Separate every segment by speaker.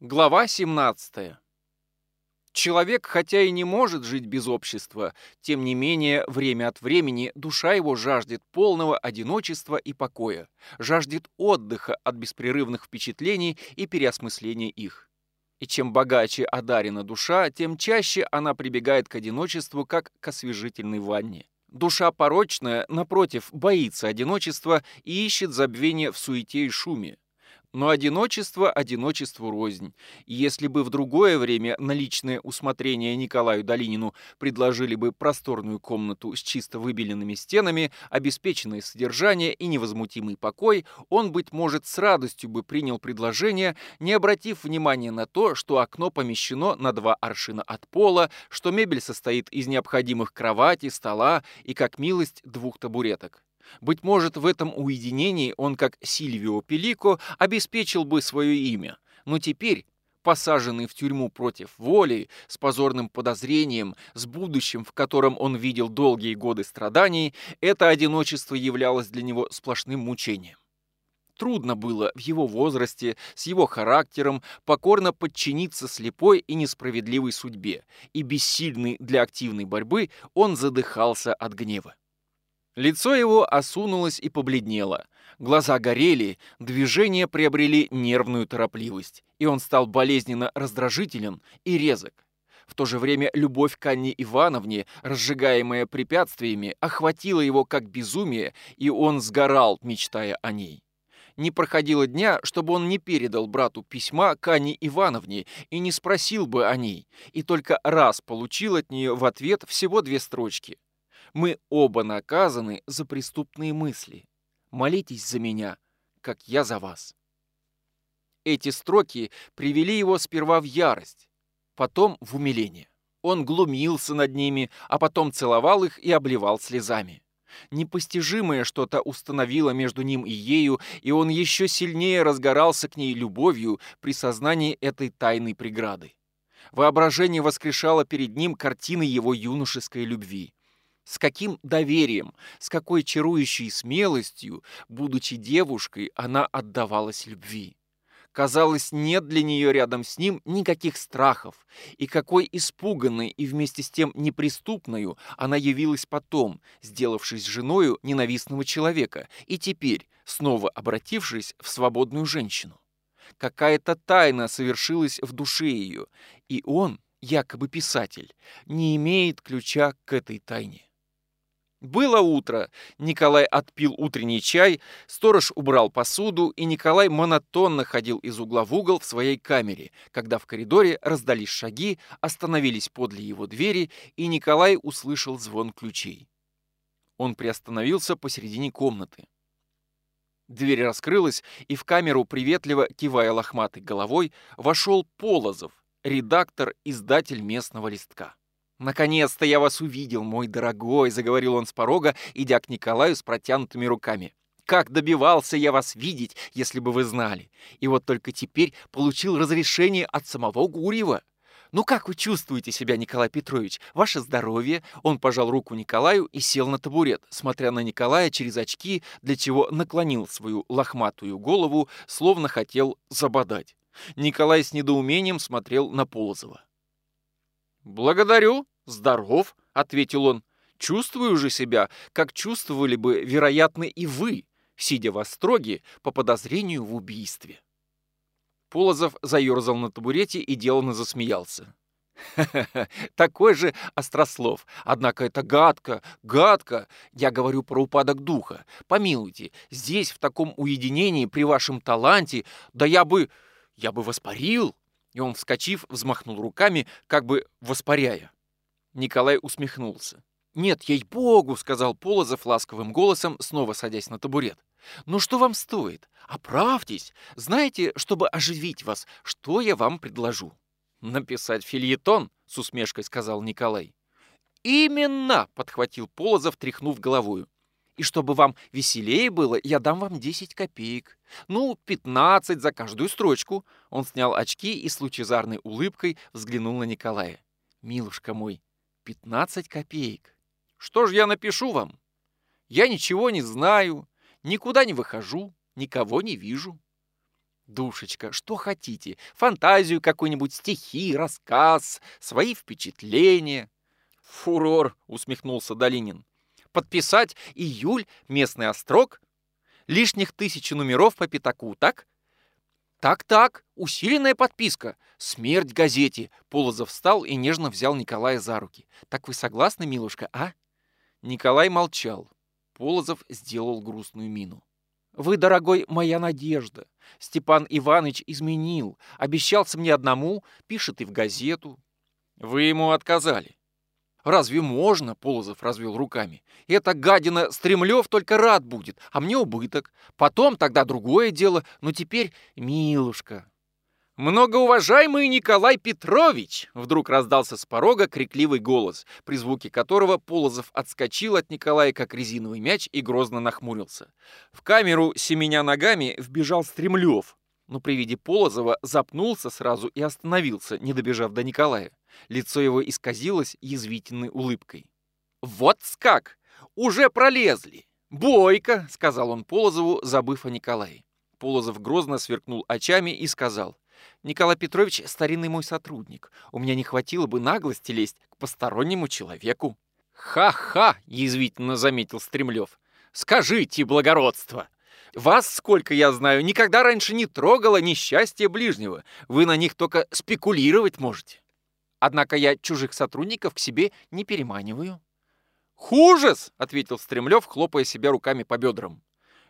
Speaker 1: Глава 17. Человек, хотя и не может жить без общества, тем не менее, время от времени душа его жаждет полного одиночества и покоя, жаждет отдыха от беспрерывных впечатлений и переосмысления их. И чем богаче одарена душа, тем чаще она прибегает к одиночеству, как к освежительной ванне. Душа порочная, напротив, боится одиночества и ищет забвения в суете и шуме. Но одиночество одиночеству рознь. И если бы в другое время на личное усмотрение Николаю Долинину предложили бы просторную комнату с чисто выбеленными стенами, обеспеченное содержание и невозмутимый покой, он, быть может, с радостью бы принял предложение, не обратив внимания на то, что окно помещено на два аршина от пола, что мебель состоит из необходимых кровати, стола и, как милость, двух табуреток. Быть может, в этом уединении он, как Сильвио Пелико, обеспечил бы свое имя. Но теперь, посаженный в тюрьму против воли, с позорным подозрением, с будущим, в котором он видел долгие годы страданий, это одиночество являлось для него сплошным мучением. Трудно было в его возрасте, с его характером, покорно подчиниться слепой и несправедливой судьбе, и бессильный для активной борьбы он задыхался от гнева. Лицо его осунулось и побледнело. Глаза горели, движения приобрели нервную торопливость, и он стал болезненно раздражителен и резок. В то же время любовь к Анне Ивановне, разжигаемая препятствиями, охватила его как безумие, и он сгорал, мечтая о ней. Не проходило дня, чтобы он не передал брату письма к Анне Ивановне и не спросил бы о ней, и только раз получил от нее в ответ всего две строчки – мы оба наказаны за преступные мысли. Молитесь за меня, как я за вас. Эти строки привели его сперва в ярость, потом в умиление. Он глумился над ними, а потом целовал их и обливал слезами. Непостижимое что-то установило между ним и ею, и он еще сильнее разгорался к ней любовью при сознании этой тайной преграды. Воображение воскрешало перед ним картины его юношеской любви. С каким доверием, с какой чарующей смелостью, будучи девушкой, она отдавалась любви. Казалось, нет для нее рядом с ним никаких страхов, и какой испуганной и вместе с тем неприступною она явилась потом, сделавшись женою ненавистного человека, и теперь, снова обратившись в свободную женщину. Какая-то тайна совершилась в душе ее, и он, якобы писатель, не имеет ключа к этой тайне. Было утро. Николай отпил утренний чай, сторож убрал посуду, и Николай монотонно ходил из угла в угол в своей камере, когда в коридоре раздались шаги, остановились подле его двери, и Николай услышал звон ключей. Он приостановился посередине комнаты. Дверь раскрылась, и в камеру, приветливо кивая лохматой головой, вошел Полозов, редактор, издатель местного листка. «Наконец-то я вас увидел, мой дорогой», — заговорил он с порога, идя к Николаю с протянутыми руками. «Как добивался я вас видеть, если бы вы знали. И вот только теперь получил разрешение от самого Гурьева. Ну как вы чувствуете себя, Николай Петрович? Ваше здоровье?» Он пожал руку Николаю и сел на табурет, смотря на Николая через очки, для чего наклонил свою лохматую голову, словно хотел забодать. Николай с недоумением смотрел на Полозова. «Благодарю, здоров», — ответил он. «Чувствую же себя, как чувствовали бы, вероятно, и вы, сидя в остроге по подозрению в убийстве». Полозов заерзал на табурете и деланно засмеялся. «Ха-ха-ха, такой же острослов. Однако это гадко, гадко. Я говорю про упадок духа. Помилуйте, здесь, в таком уединении, при вашем таланте, да я бы... я бы воспарил и он, вскочив, взмахнул руками, как бы воспаряя. Николай усмехнулся. «Нет, ей-богу!» — сказал Полозов ласковым голосом, снова садясь на табурет. «Ну что вам стоит? Оправьтесь! Знаете, чтобы оживить вас, что я вам предложу?» «Написать фильетон?» — с усмешкой сказал Николай. «Именно!» — подхватил Полозов, тряхнув головою. И чтобы вам веселее было, я дам вам 10 копеек. Ну, 15 за каждую строчку. Он снял очки и с лучезарной улыбкой взглянул на Николая. Милушка мой, 15 копеек. Что ж я напишу вам? Я ничего не знаю, никуда не выхожу, никого не вижу. Душечка, что хотите? Фантазию какую-нибудь, стихи, рассказ, свои впечатления. Фурор, усмехнулся Долинин. Подписать июль, местный острог? Лишних тысячи номеров по пятаку, так? Так-так, усиленная подписка. Смерть газете. Полозов встал и нежно взял Николая за руки. Так вы согласны, милушка, а? Николай молчал. Полозов сделал грустную мину. Вы, дорогой, моя надежда. Степан Иванович изменил. Обещался мне одному, пишет и в газету. Вы ему отказали. Разве можно? Полозов развел руками. Эта гадина Стремлев только рад будет, а мне убыток. Потом тогда другое дело, но теперь, милушка, «Многоуважаемый Николай Петрович!» Вдруг раздался с порога крикливый голос, при звуке которого Полозов отскочил от Николая, как резиновый мяч, и грозно нахмурился. В камеру, семеня ногами, вбежал Стремлев, но при виде Полозова запнулся сразу и остановился, не добежав до Николая. Лицо его исказилось язвительной улыбкой. «Вот как! Уже пролезли! Бойко!» — сказал он Полозову, забыв о Николае. Полозов грозно сверкнул очами и сказал — Николай Петрович — старинный мой сотрудник. У меня не хватило бы наглости лезть к постороннему человеку». «Ха-ха!» — язвительно заметил Стремлев. «Скажите, благородство! Вас, сколько я знаю, никогда раньше не трогало несчастье ближнего. Вы на них только спекулировать можете. Однако я чужих сотрудников к себе не переманиваю». «Хужес!» — ответил Стремлев, хлопая себя руками по бедрам.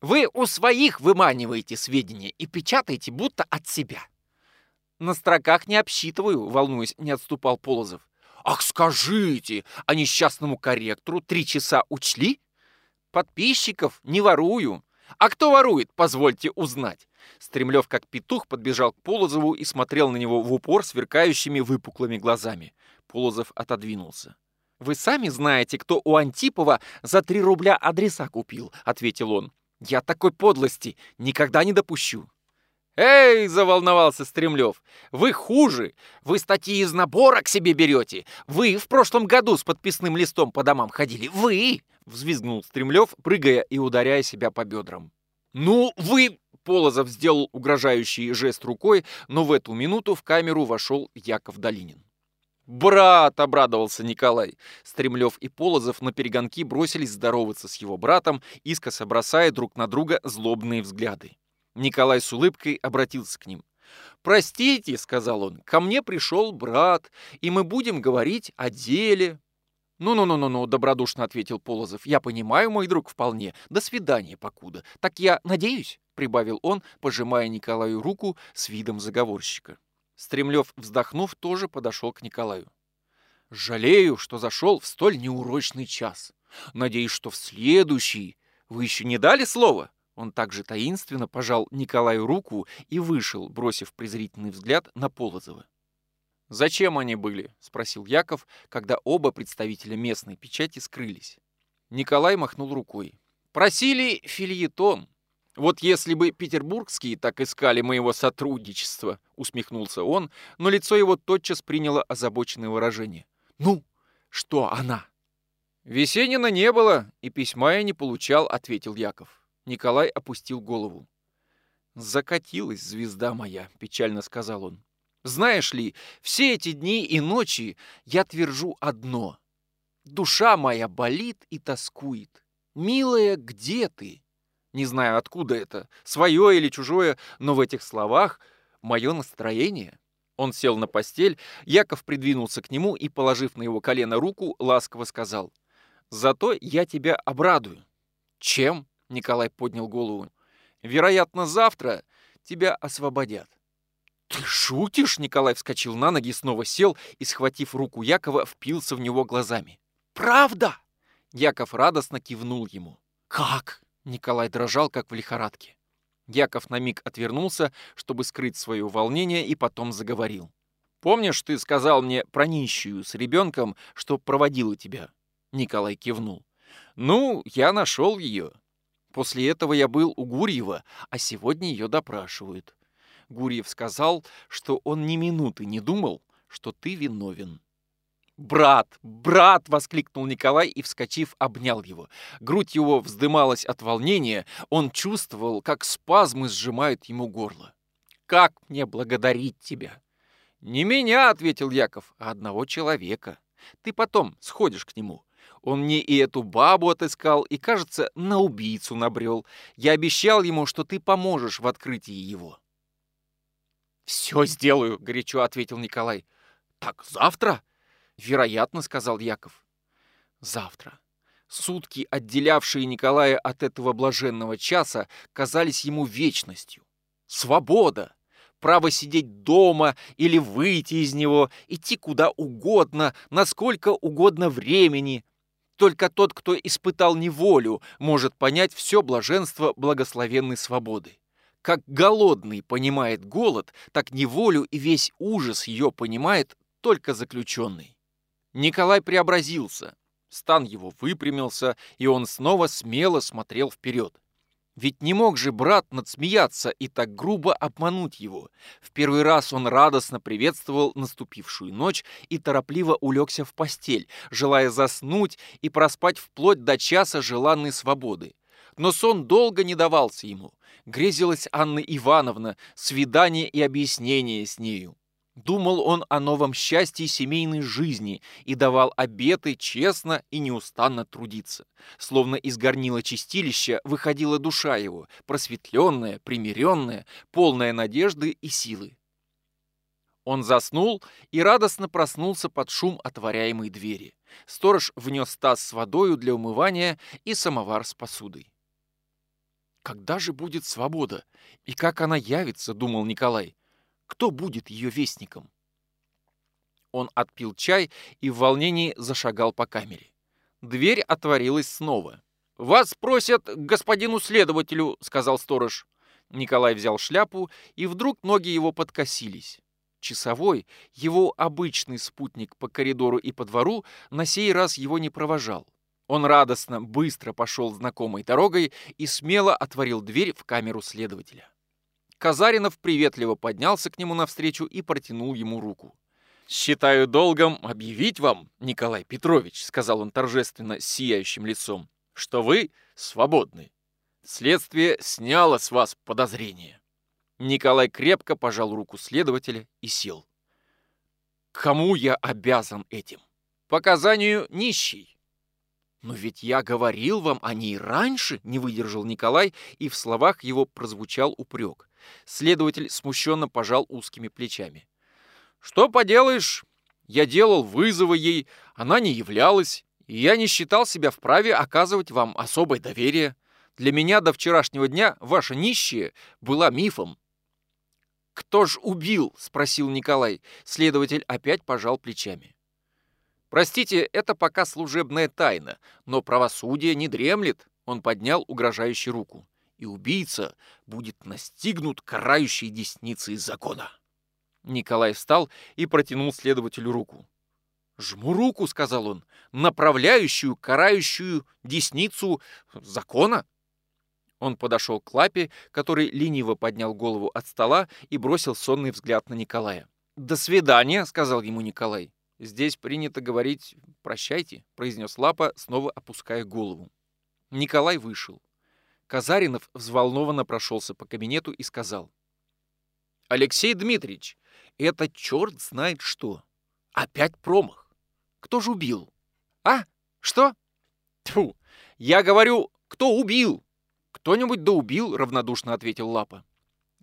Speaker 1: «Вы у своих выманиваете сведения и печатаете будто от себя». На строках не обсчитываю, волнуясь, не отступал Полозов. Ах, скажите, а несчастному корректору три часа учли? Подписчиков не ворую. А кто ворует, позвольте узнать. Стремлев, как петух, подбежал к Полозову и смотрел на него в упор сверкающими выпуклыми глазами. Полозов отодвинулся. «Вы сами знаете, кто у Антипова за три рубля адреса купил», — ответил он. «Я такой подлости никогда не допущу». «Эй!» — заволновался Стремлев. «Вы хуже! Вы статьи из набора к себе берете! Вы в прошлом году с подписным листом по домам ходили! Вы!» — взвизгнул Стремлев, прыгая и ударяя себя по бедрам. «Ну, вы...» — Полозов сделал угрожающий жест рукой, но в эту минуту в камеру вошел Яков Долинин. «Брат!» — обрадовался Николай. Стремлев и Полозов на перегонки бросились здороваться с его братом, искоса бросая друг на друга злобные взгляды. Николай с улыбкой обратился к ним. «Простите», — сказал он, — «ко мне пришел брат, и мы будем говорить о деле». «Ну-ну-ну-ну-ну», — добродушно ответил Полозов. «Я понимаю, мой друг, вполне. До свидания, покуда. Так я надеюсь», — прибавил он, пожимая Николаю руку с видом заговорщика. Стремлев, вздохнув, тоже подошел к Николаю. «Жалею, что зашел в столь неурочный час. Надеюсь, что в следующий... Вы еще не дали слова?» Он также таинственно пожал Николаю руку и вышел, бросив презрительный взгляд на Полозова. «Зачем они были?» — спросил Яков, когда оба представителя местной печати скрылись. Николай махнул рукой. «Просили фильетон. Вот если бы петербургские так искали моего сотрудничества», — усмехнулся он, но лицо его тотчас приняло озабоченное выражение. «Ну, что она?» «Весенина не было, и письма я не получал», — ответил Яков. Николай опустил голову. «Закатилась звезда моя», — печально сказал он. «Знаешь ли, все эти дни и ночи я твержу одно. Душа моя болит и тоскует. Милая, где ты?» Не знаю, откуда это, свое или чужое, но в этих словах мое настроение. Он сел на постель, Яков придвинулся к нему и, положив на его колено руку, ласково сказал, «Зато я тебя обрадую». «Чем?» Николай поднял голову. «Вероятно, завтра тебя освободят». «Ты шутишь?» Николай вскочил на ноги, снова сел и, схватив руку Якова, впился в него глазами. «Правда?» Яков радостно кивнул ему. «Как?» Николай дрожал, как в лихорадке. Яков на миг отвернулся, чтобы скрыть свое волнение, и потом заговорил. «Помнишь, ты сказал мне про нищую с ребенком, что проводила тебя?» Николай кивнул. «Ну, я нашел ее. После этого я был у Гурьева, а сегодня ее допрашивают. Гурьев сказал, что он ни минуты не думал, что ты виновен. «Брат! Брат!» — воскликнул Николай и, вскочив, обнял его. Грудь его вздымалась от волнения, он чувствовал, как спазмы сжимают ему горло. как мне благодарить тебя?» «Не меня», — ответил Яков, — «а одного человека. Ты потом сходишь к нему. Он мне и эту бабу отыскал, и, кажется, на убийцу набрел. Я обещал ему, что ты поможешь в открытии его». «Все сделаю», — горячо ответил Николай. «Так завтра?» «Вероятно», — сказал Яков. «Завтра». Сутки, отделявшие Николая от этого блаженного часа, казались ему вечностью. Свобода! Право сидеть дома или выйти из него, идти куда угодно, насколько угодно времени. Только тот, кто испытал неволю, может понять все блаженство благословенной свободы. Как голодный понимает голод, так неволю и весь ужас ее понимает только заключенный. Николай преобразился, Стан его выпрямился, и он снова смело смотрел вперед. Ведь не мог же брат надсмеяться и так грубо обмануть его. В первый раз он радостно приветствовал наступившую ночь и торопливо улегся в постель, желая заснуть и проспать вплоть до часа желанной свободы. Но сон долго не давался ему. Грезилась Анна Ивановна, свидание и объяснение с нею. Думал он о новом счастье семейной жизни и давал обеты честно и неустанно трудиться. Словно из горнила чистилища выходила душа его, просветленная, примиренная, полная надежды и силы. Он заснул и радостно проснулся под шум отворяемой двери. Сторож внес таз с водою для умывания и самовар с посудой. «Когда же будет свобода? И как она явится?» — думал Николай. Кто будет ее вестником? Он отпил чай и в волнении зашагал по камере. Дверь отворилась снова. «Вас просят к господину следователю», — сказал сторож. Николай взял шляпу, и вдруг ноги его подкосились. Часовой, его обычный спутник по коридору и по двору, на сей раз его не провожал. Он радостно, быстро пошел знакомой дорогой и смело отворил дверь в камеру следователя. Казаринов приветливо поднялся к нему навстречу и протянул ему руку. «Считаю долгом объявить вам, Николай Петрович», — сказал он торжественно с сияющим лицом, «что вы свободны. Следствие сняло с вас подозрение». Николай крепко пожал руку следователя и сел. «Кому я обязан этим?» «Показанию нищий». «Но ведь я говорил вам о ней раньше», — не выдержал Николай, и в словах его прозвучал упрек. Следователь смущенно пожал узкими плечами. «Что поделаешь? Я делал вызовы ей, она не являлась, и я не считал себя вправе оказывать вам особое доверие. Для меня до вчерашнего дня ваша нищая была мифом». «Кто ж убил?» — спросил Николай. Следователь опять пожал плечами. «Простите, это пока служебная тайна, но правосудие не дремлет», — он поднял угрожающую руку и убийца будет настигнут карающей десницей закона. Николай встал и протянул следователю руку. «Жму руку», — сказал он, — «направляющую, карающую десницу закона». Он подошел к Лапе, который лениво поднял голову от стола и бросил сонный взгляд на Николая. «До свидания», — сказал ему Николай. «Здесь принято говорить «прощайте», — произнес Лапа, снова опуская голову. Николай вышел. Казаринов взволнованно прошелся по кабинету и сказал. «Алексей Дмитриевич, это черт знает что. Опять промах. Кто же убил? А? Что? Тьфу, я говорю, кто убил? Кто-нибудь да убил, равнодушно ответил Лапа.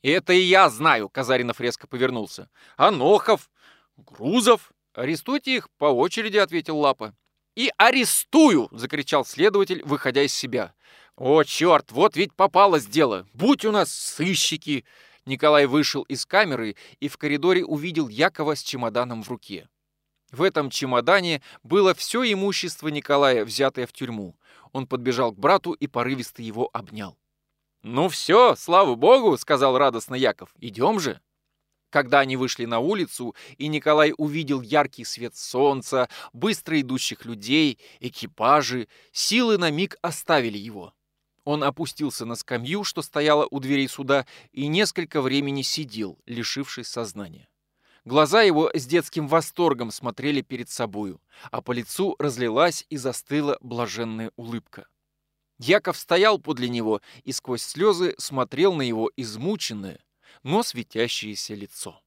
Speaker 1: Это и я знаю, Казаринов резко повернулся. Анохов, Грузов. Арестуйте их по очереди, ответил Лапа. «И арестую!» — закричал следователь, выходя из себя. «О, черт, вот ведь попалось дело! Будь у нас сыщики!» Николай вышел из камеры и в коридоре увидел Якова с чемоданом в руке. В этом чемодане было все имущество Николая, взятое в тюрьму. Он подбежал к брату и порывисто его обнял. «Ну все, слава богу!» — сказал радостно Яков. «Идем же!» Когда они вышли на улицу, и Николай увидел яркий свет солнца, быстро идущих людей, экипажи, силы на миг оставили его. Он опустился на скамью, что стояла у дверей суда, и несколько времени сидел, лишившись сознания. Глаза его с детским восторгом смотрели перед собою, а по лицу разлилась и застыла блаженная улыбка. Яков стоял подле него и сквозь слезы смотрел на его измученное, но светящееся лицо.